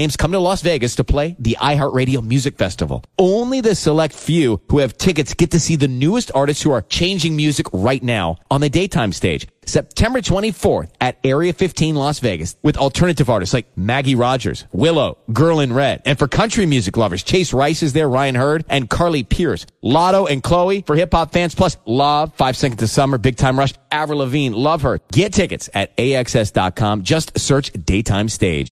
Names come to Las Vegas to play the iHeartRadio Music Festival. Only the select few who have tickets get to see the newest artists who are changing music right now on the daytime stage. September 24th at Area 15 Las Vegas with alternative artists like Maggie Rogers, Willow, Girl in Red. And for country music lovers, Chase Rice is there, Ryan Hurd, and Carly Pearce. Latto and Chloe for hip hop fans, plus Love, Five Seconds to Summer, Big Time Rush, Avril Lavigne, Love Her. Get tickets at AXS.com. Just search Daytime Stage.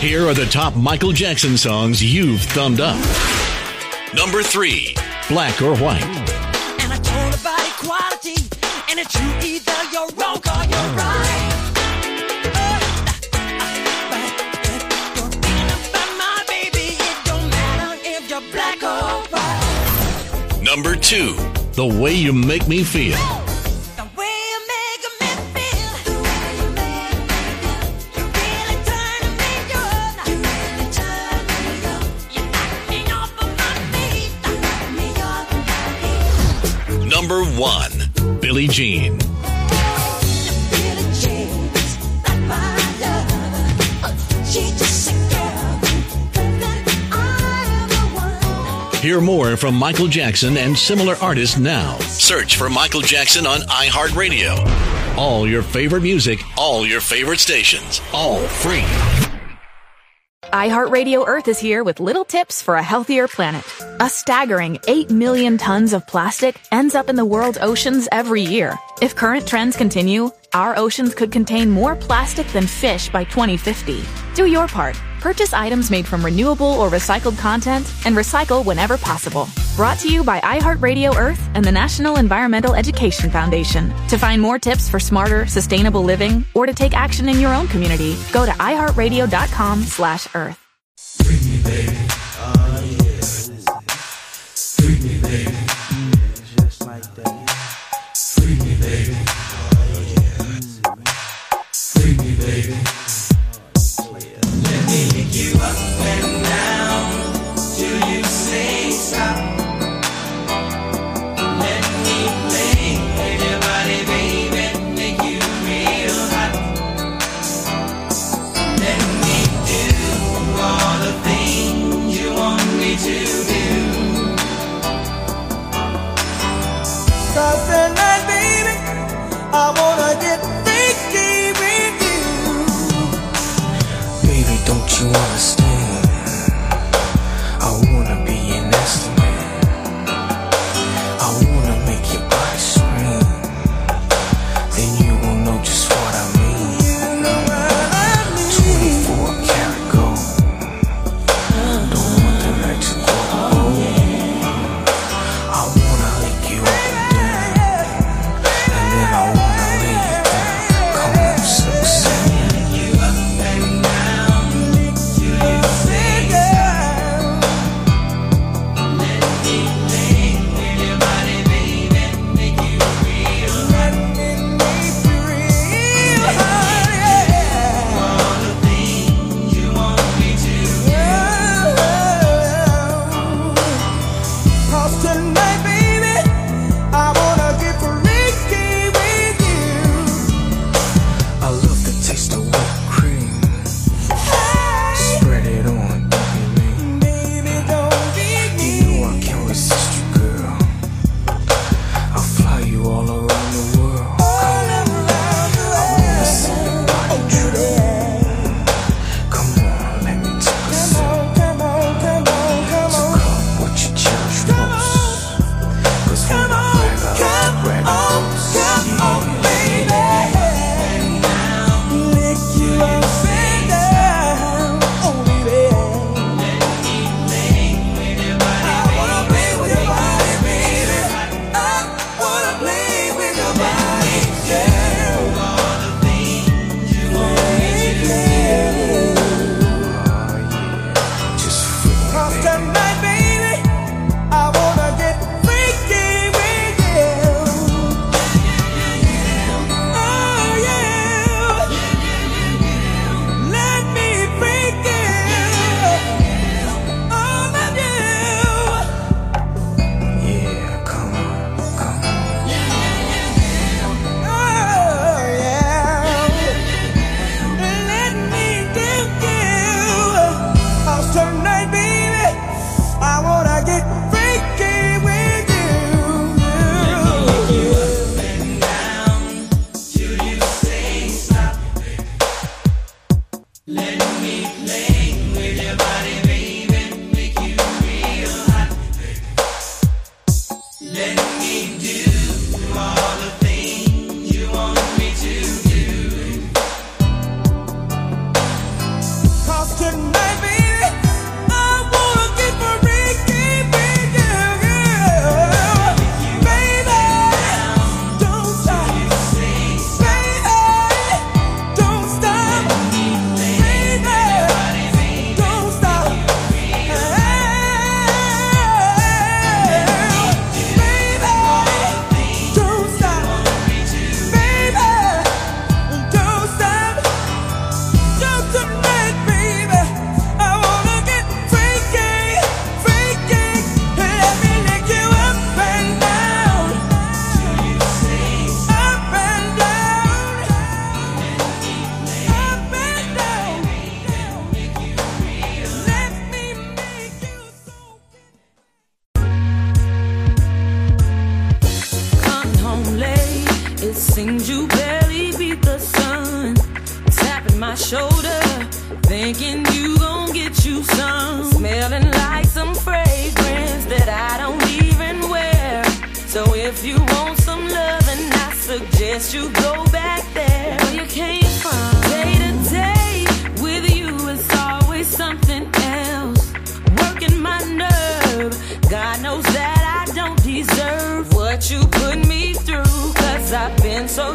Here are the top Michael Jackson songs you've thumbed up. Number three, Black or White. And I told about equality, and it's you either you're wrong or you're right. Number two, The Way You Make Me Feel. One, Billie Jean. Hear more from Michael Jackson and similar artists now. Search for Michael Jackson on iHeartRadio. All your favorite music, all your favorite stations, all free. iHeartRadio Earth is here with little tips for a healthier planet. A staggering 8 million tons of plastic ends up in the world's oceans every year. If current trends continue, our oceans could contain more plastic than fish by 2050. Do your part. Purchase items made from renewable or recycled content and recycle whenever possible. Brought to you by iHeartRadio Earth and the National Environmental Education Foundation. To find more tips for smarter, sustainable living or to take action in your own community, go to iHeartRadio.com slash earth. chance you go back there where you came from. Day to day with you, it's always something else. Working my nerve, God knows that I don't deserve what you put me I've been so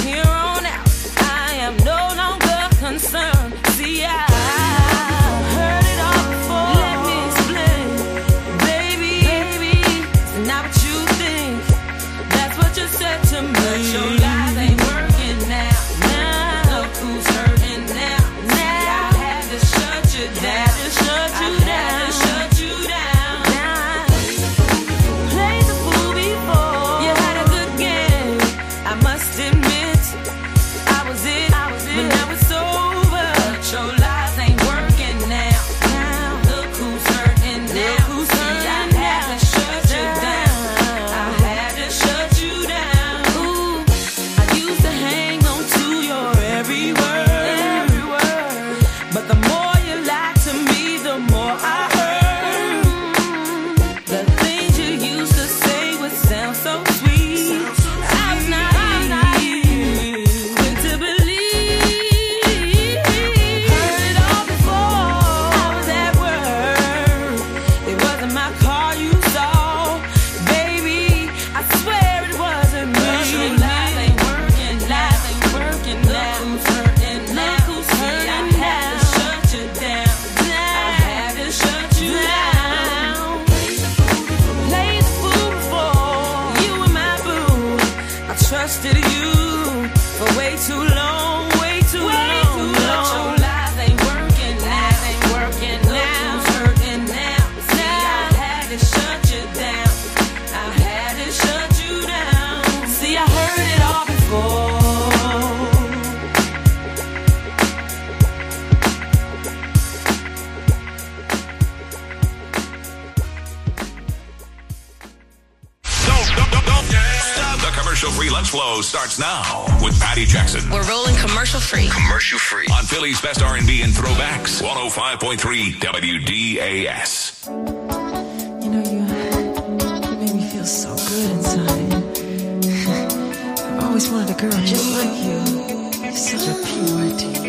show starts now with Patty Jackson. We're rolling commercial free. Commercial free. On Philly's best R&B and throwbacks, 105.3 WDAS. You know, you, you made me feel so good inside. I've always wanted a girl just like you. You're such a purity.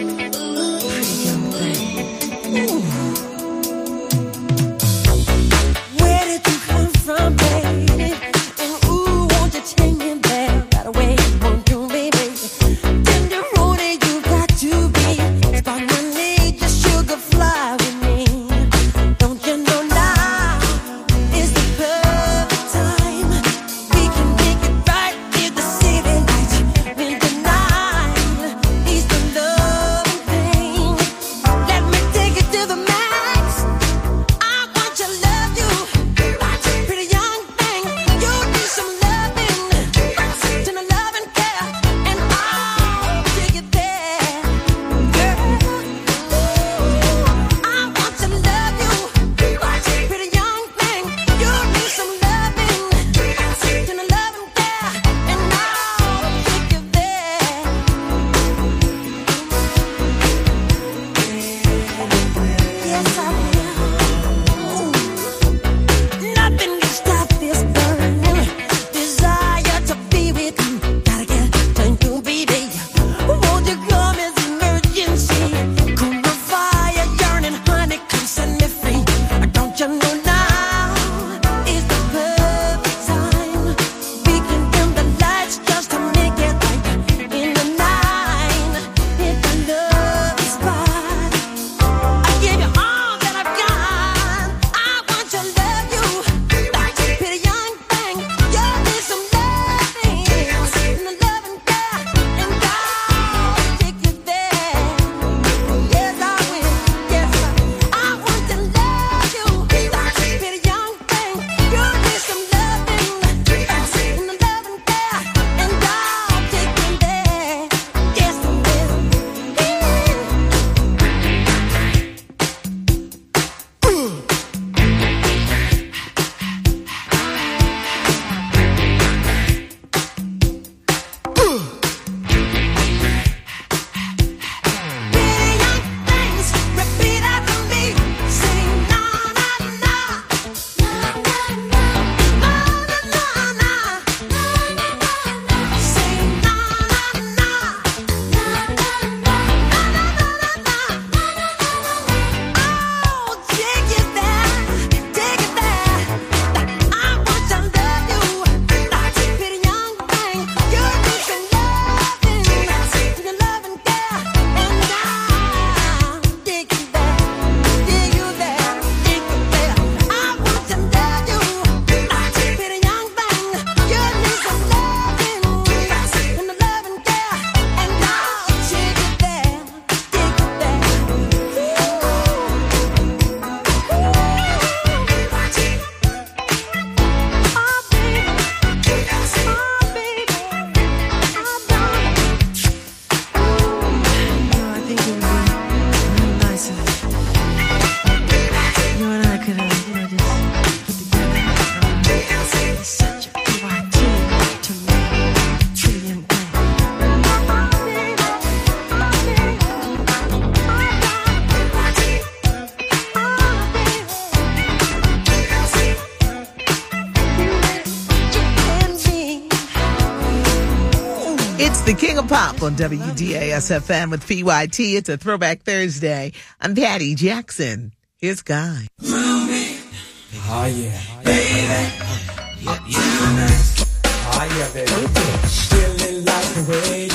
the King of Pop on WDASFM with PYT. It's a Throwback Thursday. I'm Patty Jackson. Here's Guy. Oh, yeah. Baby. Oh, yeah, baby. Feeling like the way